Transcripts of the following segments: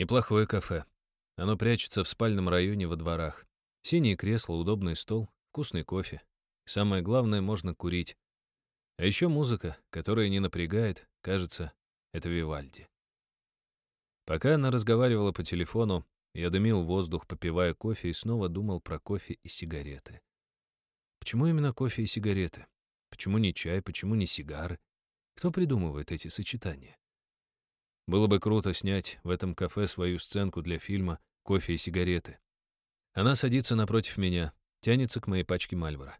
Неплохое кафе. Оно прячется в спальном районе во дворах. Синие кресла, удобный стол, вкусный кофе. Самое главное, можно курить. А еще музыка, которая не напрягает, кажется, это Вивальди. Пока она разговаривала по телефону, я дымил воздух, попивая кофе, и снова думал про кофе и сигареты. Почему именно кофе и сигареты? Почему не чай, почему не сигары? Кто придумывает эти сочетания? Было бы круто снять в этом кафе свою сценку для фильма «Кофе и сигареты». Она садится напротив меня, тянется к моей пачке Мальбора.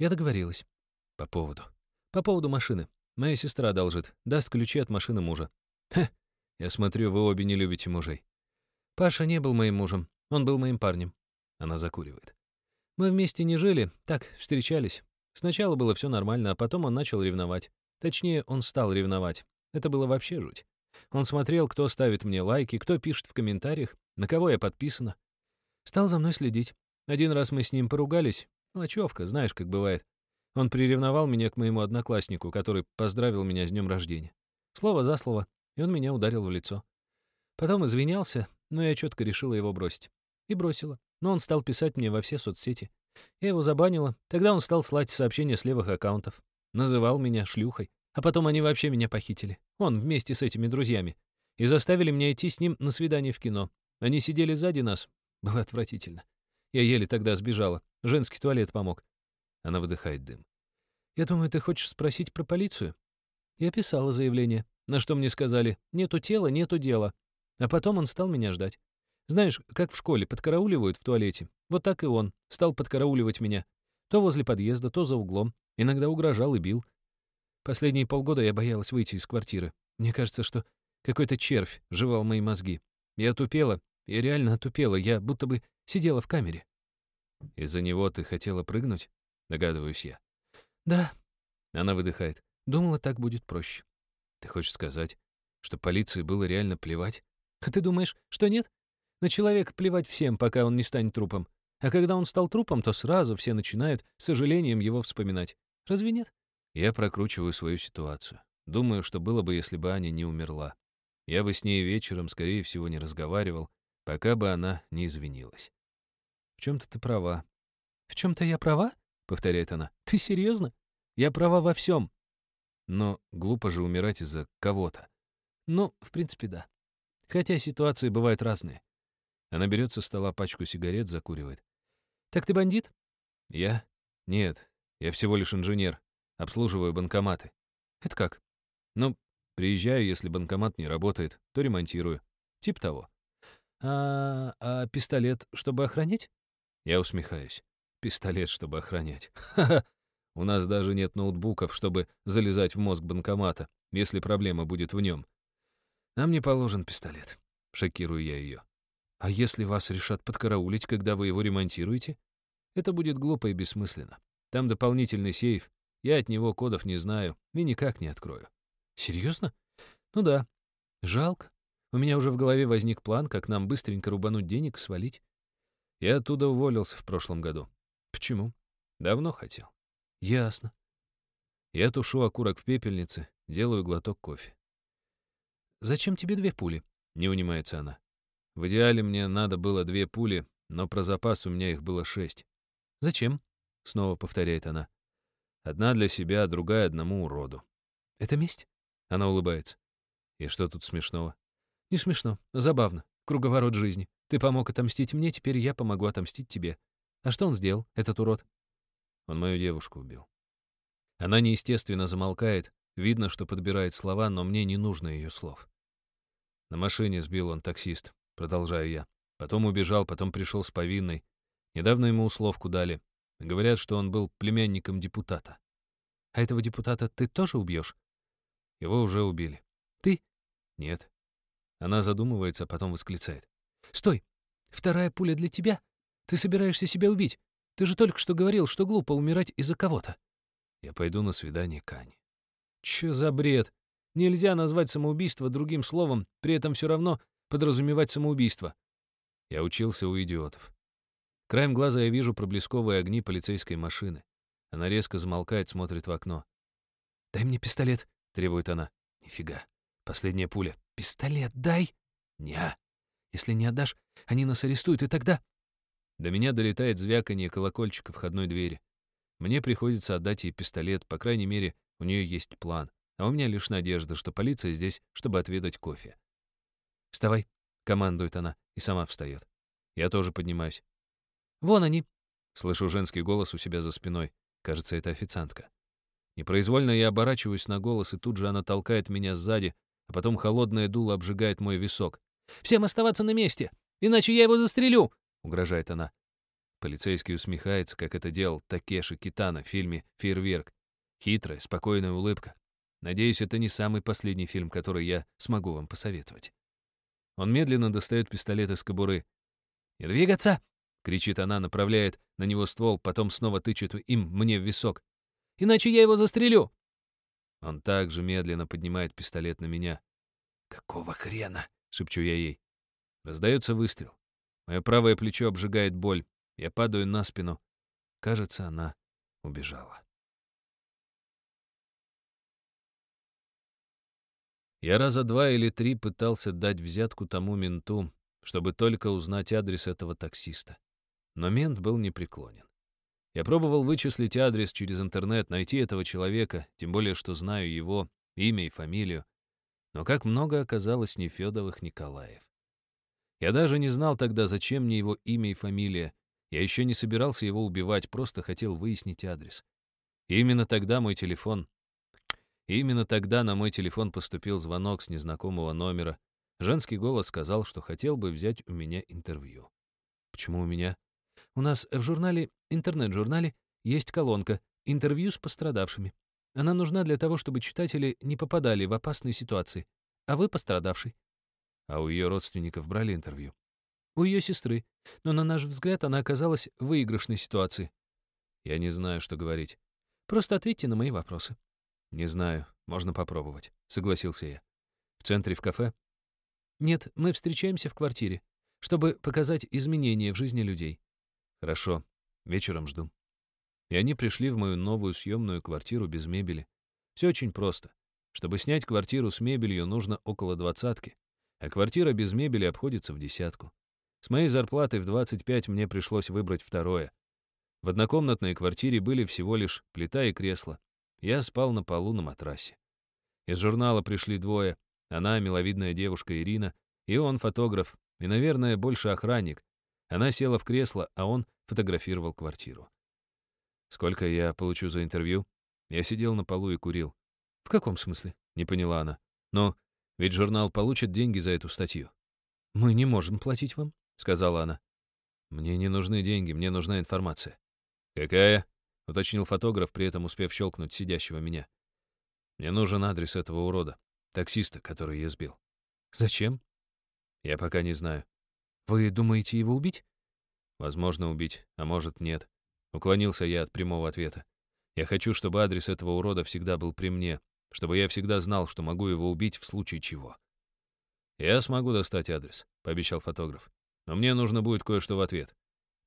Я договорилась. По поводу. По поводу машины. Моя сестра одолжит, даст ключи от машины мужа. Хе, я смотрю, вы обе не любите мужей. Паша не был моим мужем, он был моим парнем. Она закуривает. Мы вместе не жили, так, встречались. Сначала было все нормально, а потом он начал ревновать. Точнее, он стал ревновать. Это было вообще жуть. Он смотрел, кто ставит мне лайки, кто пишет в комментариях, на кого я подписана. Стал за мной следить. Один раз мы с ним поругались. Мелочевка, знаешь, как бывает. Он приревновал меня к моему однокласснику, который поздравил меня с днем рождения. Слово за слово, и он меня ударил в лицо. Потом извинялся, но я четко решила его бросить. И бросила. Но он стал писать мне во все соцсети. Я его забанила. Тогда он стал слать сообщения с левых аккаунтов. Называл меня шлюхой. А потом они вообще меня похитили. Он вместе с этими друзьями. И заставили меня идти с ним на свидание в кино. Они сидели сзади нас. Было отвратительно. Я еле тогда сбежала. Женский туалет помог. Она выдыхает дым. «Я думаю, ты хочешь спросить про полицию?» Я писала заявление, на что мне сказали «нету тела, нету дела». А потом он стал меня ждать. Знаешь, как в школе подкарауливают в туалете. Вот так и он стал подкарауливать меня. То возле подъезда, то за углом. Иногда угрожал и бил. Последние полгода я боялась выйти из квартиры. Мне кажется, что какой-то червь жевал мои мозги. Я тупела, я реально отупела, я будто бы сидела в камере. Из-за него ты хотела прыгнуть? Догадываюсь я. Да. Она выдыхает. Думала, так будет проще. Ты хочешь сказать, что полиции было реально плевать? А ты думаешь, что нет? На человека плевать всем, пока он не станет трупом. А когда он стал трупом, то сразу все начинают с сожалением его вспоминать. Разве нет? Я прокручиваю свою ситуацию. Думаю, что было бы, если бы Аня не умерла. Я бы с ней вечером, скорее всего, не разговаривал, пока бы она не извинилась. В чем-то ты права. В чем-то я права? повторяет она. Ты серьезно? Я права во всем. Но глупо же умирать из-за кого-то. Ну, в принципе, да. Хотя ситуации бывают разные. Она берет со стола пачку сигарет, закуривает. «Так ты бандит?» «Я? Нет, я всего лишь инженер. Обслуживаю банкоматы». «Это как?» «Ну, приезжаю, если банкомат не работает, то ремонтирую. Тип того». «А, а пистолет, чтобы охранять?» Я усмехаюсь. «Пистолет, чтобы охранять. Ха-ха! У нас даже нет ноутбуков, чтобы залезать в мозг банкомата, если проблема будет в нем. Нам не положен пистолет». Шокирую я ее. А если вас решат подкараулить, когда вы его ремонтируете? Это будет глупо и бессмысленно. Там дополнительный сейф. Я от него кодов не знаю и никак не открою. Серьезно? Ну да. Жалко. У меня уже в голове возник план, как нам быстренько рубануть денег и свалить. Я оттуда уволился в прошлом году. Почему? Давно хотел. Ясно. Я тушу окурок в пепельнице, делаю глоток кофе. «Зачем тебе две пули?» — не унимается она. В идеале мне надо было две пули, но про запас у меня их было шесть. «Зачем?» — снова повторяет она. «Одна для себя, другая одному уроду». «Это месть?» — она улыбается. «И что тут смешного?» «Не смешно, забавно. Круговорот жизни. Ты помог отомстить мне, теперь я помогу отомстить тебе. А что он сделал, этот урод?» Он мою девушку убил. Она неестественно замолкает, видно, что подбирает слова, но мне не нужно ее слов. На машине сбил он таксист. Продолжаю я. Потом убежал, потом пришел с повинной. Недавно ему условку дали. Говорят, что он был племянником депутата. А этого депутата ты тоже убьешь? Его уже убили. Ты? Нет. Она задумывается, а потом восклицает. Стой! Вторая пуля для тебя? Ты собираешься себя убить? Ты же только что говорил, что глупо умирать из-за кого-то. Я пойду на свидание к Ане. Чё за бред? Нельзя назвать самоубийство другим словом, при этом все равно подразумевать самоубийство. Я учился у идиотов. Краем глаза я вижу проблесковые огни полицейской машины. Она резко замолкает, смотрит в окно. «Дай мне пистолет», — требует она. «Нифига. Последняя пуля. Пистолет дай!» «Ня». Если не отдашь, они нас арестуют, и тогда...» До меня долетает звяканье колокольчика входной двери. Мне приходится отдать ей пистолет, по крайней мере, у нее есть план. А у меня лишь надежда, что полиция здесь, чтобы отведать кофе. «Вставай», — командует она, и сама встает. Я тоже поднимаюсь. «Вон они!» — слышу женский голос у себя за спиной. Кажется, это официантка. Непроизвольно я оборачиваюсь на голос, и тут же она толкает меня сзади, а потом холодное дуло обжигает мой висок. «Всем оставаться на месте, иначе я его застрелю!» — угрожает она. Полицейский усмехается, как это делал Такеши Китана в фильме «Фейерверк». Хитрая, спокойная улыбка. Надеюсь, это не самый последний фильм, который я смогу вам посоветовать. Он медленно достает пистолет из кобуры. «Не двигаться!» — кричит она, направляет на него ствол, потом снова тычет им мне в висок. «Иначе я его застрелю!» Он также медленно поднимает пистолет на меня. «Какого хрена?» — шепчу я ей. Раздается выстрел. Мое правое плечо обжигает боль. Я падаю на спину. Кажется, она убежала. Я раза два или три пытался дать взятку тому менту, чтобы только узнать адрес этого таксиста. Но мент был непреклонен. Я пробовал вычислить адрес через интернет, найти этого человека, тем более, что знаю его, имя и фамилию. Но как много оказалось Нефёдовых Николаев. Я даже не знал тогда, зачем мне его имя и фамилия. Я еще не собирался его убивать, просто хотел выяснить адрес. И именно тогда мой телефон... И именно тогда на мой телефон поступил звонок с незнакомого номера. Женский голос сказал, что хотел бы взять у меня интервью. Почему у меня? У нас в журнале, интернет-журнале, есть колонка «Интервью с пострадавшими». Она нужна для того, чтобы читатели не попадали в опасные ситуации. А вы пострадавший. А у ее родственников брали интервью? У ее сестры. Но, на наш взгляд, она оказалась в выигрышной ситуации. Я не знаю, что говорить. Просто ответьте на мои вопросы. Не знаю, можно попробовать, согласился я. В центре, в кафе? Нет, мы встречаемся в квартире, чтобы показать изменения в жизни людей. Хорошо, вечером жду. И они пришли в мою новую съемную квартиру без мебели. Все очень просто. Чтобы снять квартиру с мебелью, нужно около двадцатки а квартира без мебели обходится в десятку. С моей зарплатой в 25 мне пришлось выбрать второе. В однокомнатной квартире были всего лишь плита и кресло. Я спал на полу на матрасе. Из журнала пришли двое. Она, миловидная девушка Ирина, и он, фотограф, и, наверное, больше охранник. Она села в кресло, а он фотографировал квартиру. Сколько я получу за интервью? Я сидел на полу и курил. В каком смысле? Не поняла она. Но ведь журнал получит деньги за эту статью. «Мы не можем платить вам», — сказала она. «Мне не нужны деньги, мне нужна информация». «Какая?» — уточнил фотограф, при этом успев щелкнуть сидящего меня. «Мне нужен адрес этого урода, таксиста, который я сбил». «Зачем?» «Я пока не знаю». «Вы думаете его убить?» «Возможно, убить, а может, нет». Уклонился я от прямого ответа. «Я хочу, чтобы адрес этого урода всегда был при мне, чтобы я всегда знал, что могу его убить в случае чего. «Я смогу достать адрес», — пообещал фотограф. «Но мне нужно будет кое-что в ответ.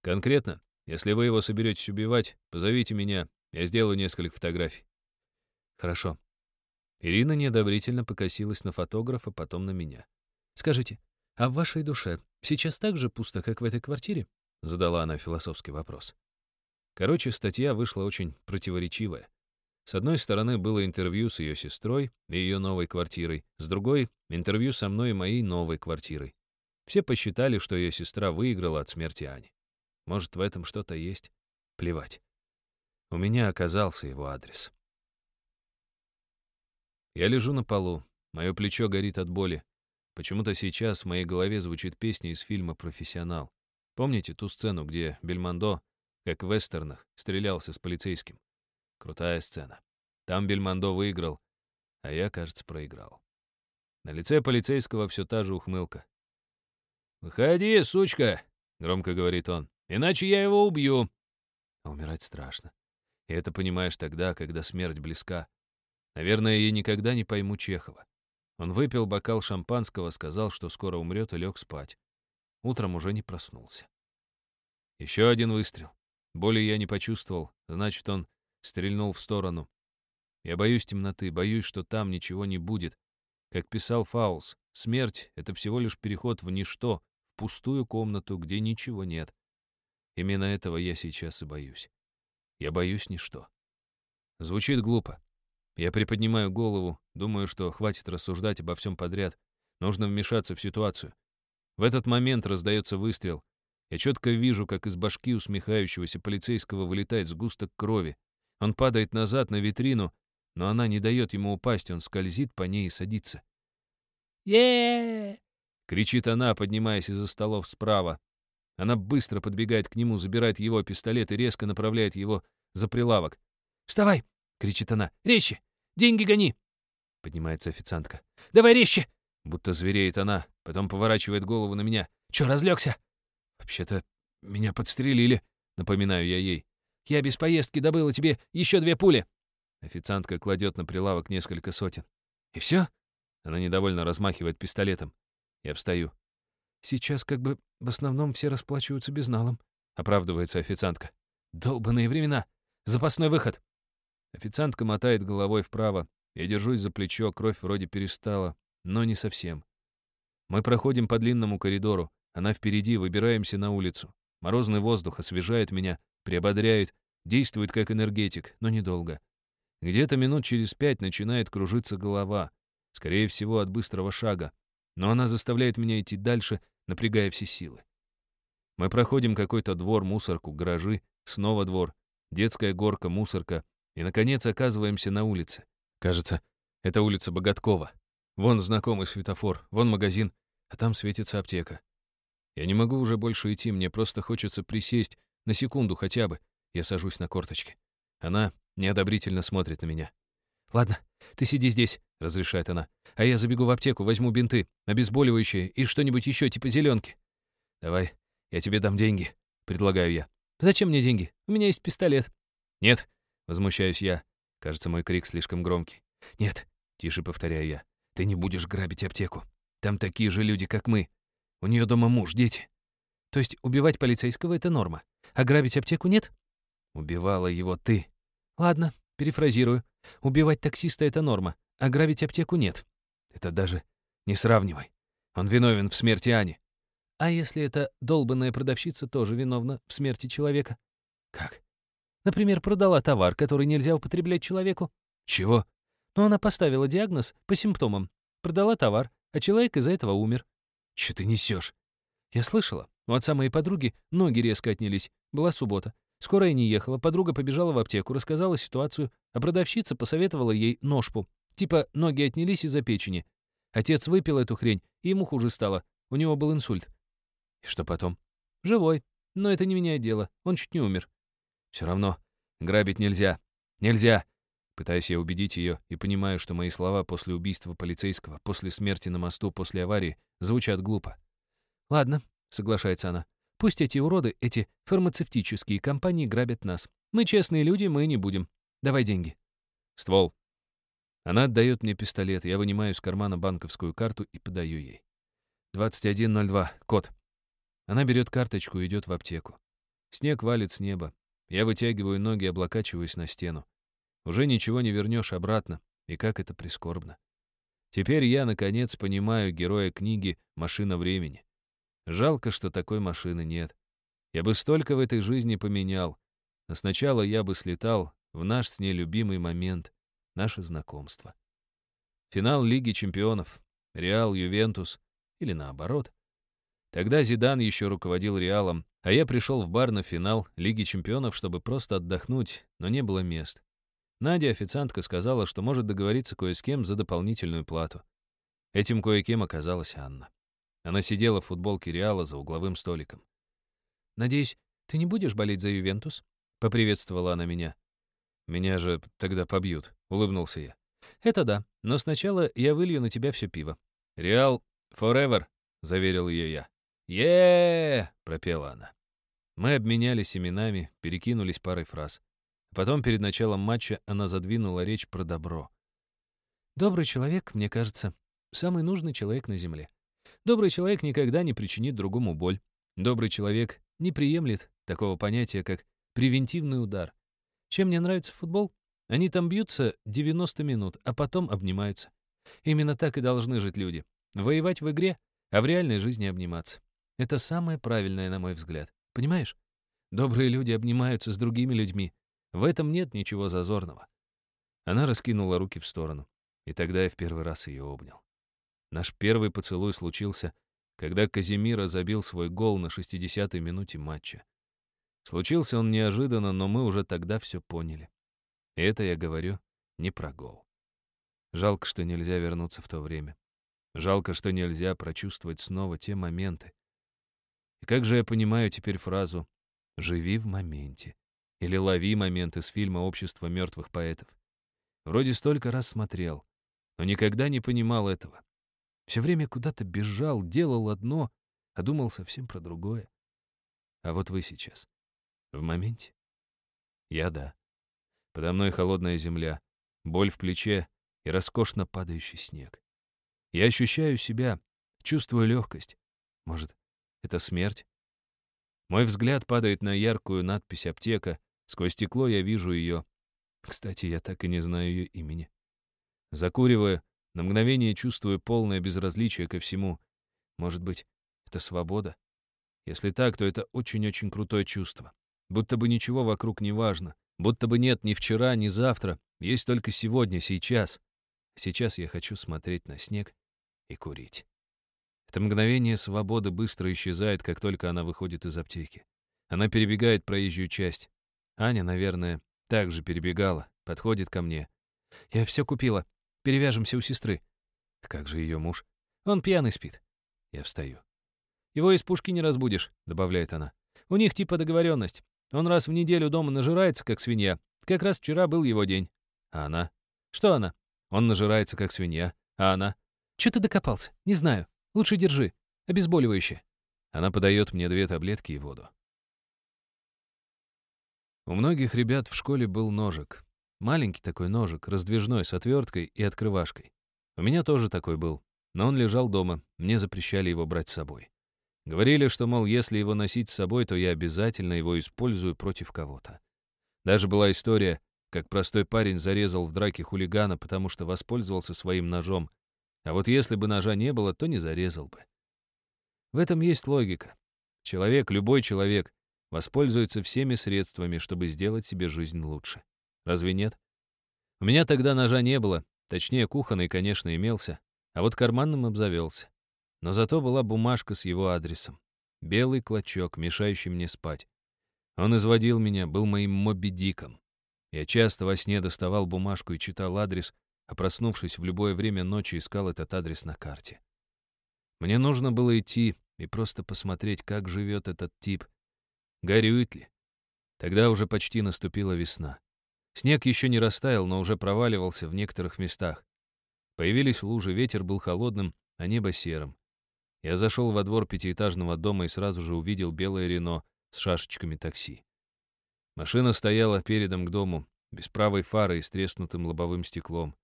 Конкретно, если вы его соберетесь убивать, позовите меня, я сделаю несколько фотографий». «Хорошо». Ирина неодобрительно покосилась на фотографа, потом на меня. «Скажите, а в вашей душе сейчас так же пусто, как в этой квартире?» Задала она философский вопрос. Короче, статья вышла очень противоречивая. С одной стороны, было интервью с ее сестрой и ее новой квартирой, с другой — интервью со мной и моей новой квартирой. Все посчитали, что ее сестра выиграла от смерти Ани. Может, в этом что-то есть? Плевать. У меня оказался его адрес. Я лежу на полу, мое плечо горит от боли. Почему-то сейчас в моей голове звучит песня из фильма «Профессионал». Помните ту сцену, где Бельмондо, как в вестернах, стрелялся с полицейским? Крутая сцена. Там Бельмондо выиграл, а я, кажется, проиграл. На лице полицейского все та же ухмылка. «Выходи, сучка!» — громко говорит он. «Иначе я его убью!» А умирать страшно. И это понимаешь тогда, когда смерть близка. Наверное, я никогда не пойму Чехова. Он выпил бокал шампанского, сказал, что скоро умрет, и лег спать. Утром уже не проснулся. Еще один выстрел. Боли я не почувствовал, значит, он Стрельнул в сторону. Я боюсь темноты, боюсь, что там ничего не будет. Как писал Фаулс, смерть — это всего лишь переход в ничто, в пустую комнату, где ничего нет. Именно этого я сейчас и боюсь. Я боюсь ничто. Звучит глупо. Я приподнимаю голову, думаю, что хватит рассуждать обо всем подряд. Нужно вмешаться в ситуацию. В этот момент раздается выстрел. Я четко вижу, как из башки усмехающегося полицейского вылетает сгусток крови. Он падает назад на витрину, но она не дает ему упасть, он скользит по ней и садится. е кричит она, поднимаясь из-за столов справа. Она быстро подбегает к нему, забирает его пистолет и резко направляет его за прилавок. «Вставай!» — кричит она. «Резче! Деньги гони!» Поднимается официантка. «Давай резче!» Будто звереет она, потом поворачивает голову на меня. «Чё, разлегся?» «Вообще-то меня подстрелили», — напоминаю я ей. «Я без поездки добыла тебе еще две пули». Официантка кладет на прилавок несколько сотен. «И все?» Она недовольно размахивает пистолетом. Я встаю. «Сейчас как бы в основном все расплачиваются безналом», — оправдывается официантка. «Долбанные времена! Запасной выход!» Официантка мотает головой вправо. Я держусь за плечо, кровь вроде перестала, но не совсем. Мы проходим по длинному коридору. Она впереди, выбираемся на улицу. Морозный воздух освежает меня, приободряет, действует как энергетик, но недолго. Где-то минут через пять начинает кружиться голова, скорее всего, от быстрого шага, но она заставляет меня идти дальше, напрягая все силы. Мы проходим какой-то двор, мусорку, гаражи, снова двор, детская горка, мусорка, и, наконец, оказываемся на улице. Кажется, это улица Боготкова. Вон знакомый светофор, вон магазин, а там светится аптека. Я не могу уже больше идти, мне просто хочется присесть, на секунду хотя бы. Я сажусь на корточки. Она неодобрительно смотрит на меня. «Ладно, ты сиди здесь», — разрешает она. «А я забегу в аптеку, возьму бинты, обезболивающие и что-нибудь еще типа зеленки. «Давай, я тебе дам деньги», — предлагаю я. «Зачем мне деньги? У меня есть пистолет». «Нет», — возмущаюсь я. Кажется, мой крик слишком громкий. «Нет», — тише повторяю я. «Ты не будешь грабить аптеку. Там такие же люди, как мы. У нее дома муж, дети». «То есть убивать полицейского — это норма, а грабить аптеку нет?» «Убивала его ты». «Ладно, перефразирую. Убивать таксиста — это норма, а грабить аптеку нет. Это даже не сравнивай. Он виновен в смерти Ани. А если эта долбанная продавщица тоже виновна в смерти человека? Как? Например, продала товар, который нельзя употреблять человеку. Чего? Но она поставила диагноз по симптомам. Продала товар, а человек из-за этого умер. Че ты несешь? Я слышала. У отца моей подруги ноги резко отнялись. Была суббота. Скорая не ехала, подруга побежала в аптеку, рассказала ситуацию, а продавщица посоветовала ей ножпу. Типа ноги отнялись из-за печени. Отец выпил эту хрень, и ему хуже стало. У него был инсульт. И что потом? Живой. Но это не меняет дело. Он чуть не умер. Все равно. Грабить нельзя. Нельзя. Пытаюсь я убедить ее и понимаю, что мои слова после убийства полицейского, после смерти на мосту, после аварии звучат глупо. «Ладно», — соглашается она. Пусть эти уроды, эти фармацевтические компании грабят нас. Мы честные люди, мы не будем. Давай деньги. Ствол. Она отдает мне пистолет, я вынимаю из кармана банковскую карту и подаю ей. 2102, код. Она берет карточку и идет в аптеку. Снег валит с неба. Я вытягиваю ноги, облокачиваюсь на стену. Уже ничего не вернешь обратно, и как это прискорбно. Теперь я, наконец, понимаю героя книги «Машина времени». Жалко, что такой машины нет. Я бы столько в этой жизни поменял. Но сначала я бы слетал в наш с ней любимый момент, наше знакомство. Финал Лиги чемпионов, Реал, Ювентус, или наоборот. Тогда Зидан еще руководил Реалом, а я пришел в бар на финал Лиги чемпионов, чтобы просто отдохнуть, но не было мест. Надя, официантка, сказала, что может договориться кое с кем за дополнительную плату. Этим кое-кем оказалась Анна. Она сидела в футболке Реала за угловым столиком. «Надеюсь, ты не будешь болеть за Ювентус?» — поприветствовала она меня. «Меня же тогда побьют», — улыбнулся я. «Это да, но сначала я вылью на тебя все пиво». «Реал forever», — заверил ее я. Е пропела она. Мы обменялись именами, перекинулись парой фраз. Потом, перед началом матча, она задвинула речь про добро. «Добрый человек, мне кажется, самый нужный человек на Земле. Добрый человек никогда не причинит другому боль. Добрый человек не приемлет такого понятия, как превентивный удар. Чем мне нравится футбол? Они там бьются 90 минут, а потом обнимаются. Именно так и должны жить люди. Воевать в игре, а в реальной жизни обниматься. Это самое правильное, на мой взгляд. Понимаешь? Добрые люди обнимаются с другими людьми. В этом нет ничего зазорного. Она раскинула руки в сторону, и тогда я в первый раз ее обнял. Наш первый поцелуй случился, когда Казимира забил свой гол на 60-й минуте матча. Случился он неожиданно, но мы уже тогда все поняли. И это я говорю не про гол. Жалко, что нельзя вернуться в то время. Жалко, что нельзя прочувствовать снова те моменты. И как же я понимаю теперь фразу «живи в моменте» или «лови момент» из фильма «Общество мертвых поэтов». Вроде столько раз смотрел, но никогда не понимал этого. Все время куда-то бежал, делал одно, а думал совсем про другое. А вот вы сейчас. В моменте? Я да. Подо мной холодная земля, боль в плече и роскошно падающий снег. Я ощущаю себя, чувствую легкость. Может, это смерть? Мой взгляд падает на яркую надпись «Аптека». Сквозь стекло я вижу ее. Кстати, я так и не знаю ее имени. Закуривая, на мгновение чувствую полное безразличие ко всему. Может быть, это свобода? Если так, то это очень-очень крутое чувство. Будто бы ничего вокруг не важно. Будто бы нет ни вчера, ни завтра. Есть только сегодня, сейчас. Сейчас я хочу смотреть на снег и курить. Это мгновение свободы быстро исчезает, как только она выходит из аптеки. Она перебегает проезжую часть. Аня, наверное, также перебегала, подходит ко мне. «Я все купила. Перевяжемся у сестры». «Как же ее муж?» «Он пьяный спит». Я встаю. «Его из пушки не разбудишь», — добавляет она. «У них типа договоренность. Он раз в неделю дома нажирается, как свинья. Как раз вчера был его день. А она? Что она? Он нажирается, как свинья. А она? Че ты докопался? Не знаю. Лучше держи. Обезболивающее. Она подает мне две таблетки и воду. У многих ребят в школе был ножик. Маленький такой ножик, раздвижной, с отверткой и открывашкой. У меня тоже такой был, но он лежал дома, мне запрещали его брать с собой. Говорили, что, мол, если его носить с собой, то я обязательно его использую против кого-то. Даже была история, как простой парень зарезал в драке хулигана, потому что воспользовался своим ножом. А вот если бы ножа не было, то не зарезал бы. В этом есть логика. Человек, любой человек, воспользуется всеми средствами, чтобы сделать себе жизнь лучше. Разве нет? У меня тогда ножа не было, точнее, кухонный, конечно, имелся, а вот карманным обзавелся. Но зато была бумажка с его адресом. Белый клочок, мешающий мне спать. Он изводил меня, был моим Моби-Диком. Я часто во сне доставал бумажку и читал адрес, а проснувшись в любое время ночи, искал этот адрес на карте. Мне нужно было идти и просто посмотреть, как живет этот тип. Горюет ли? Тогда уже почти наступила весна. Снег еще не растаял, но уже проваливался в некоторых местах. Появились лужи, ветер был холодным, а небо серым. Я зашел во двор пятиэтажного дома и сразу же увидел белое Рено с шашечками такси. Машина стояла передом к дому, без правой фары и с треснутым лобовым стеклом.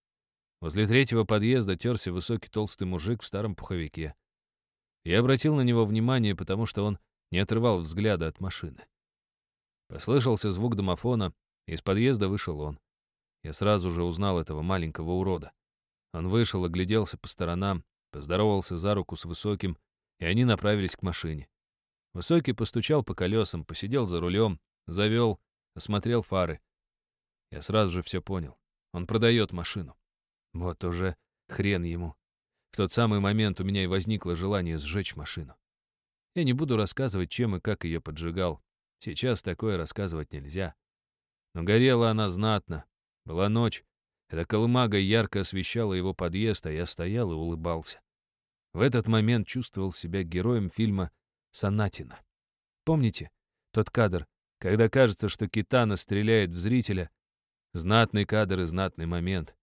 Возле третьего подъезда терся высокий толстый мужик в старом пуховике. Я обратил на него внимание, потому что он не отрывал взгляда от машины. Послышался звук домофона, из подъезда вышел он. Я сразу же узнал этого маленького урода. Он вышел, огляделся по сторонам, Поздоровался за руку с Высоким, и они направились к машине. Высокий постучал по колесам, посидел за рулем, завел, осмотрел фары. Я сразу же все понял. Он продает машину. Вот уже хрен ему. В тот самый момент у меня и возникло желание сжечь машину. Я не буду рассказывать, чем и как ее поджигал. Сейчас такое рассказывать нельзя. Но горела она знатно. Была ночь, эта колымага ярко освещала его подъезд, а я стоял и улыбался. В этот момент чувствовал себя героем фильма «Санатина». Помните тот кадр, когда кажется, что Китана стреляет в зрителя? Знатный кадр и знатный момент.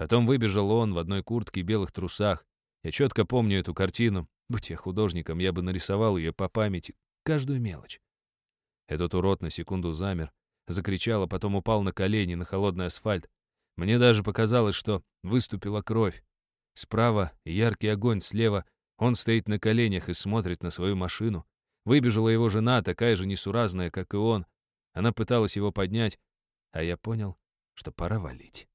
Потом выбежал он в одной куртке и белых трусах. Я четко помню эту картину. Будь я художником, я бы нарисовал ее по памяти, каждую мелочь. Этот урод на секунду замер, закричал, а потом упал на колени на холодный асфальт, мне даже показалось, что выступила кровь. Справа яркий огонь, слева он стоит на коленях и смотрит на свою машину. Выбежала его жена, такая же несуразная, как и он. Она пыталась его поднять, а я понял, что пора валить.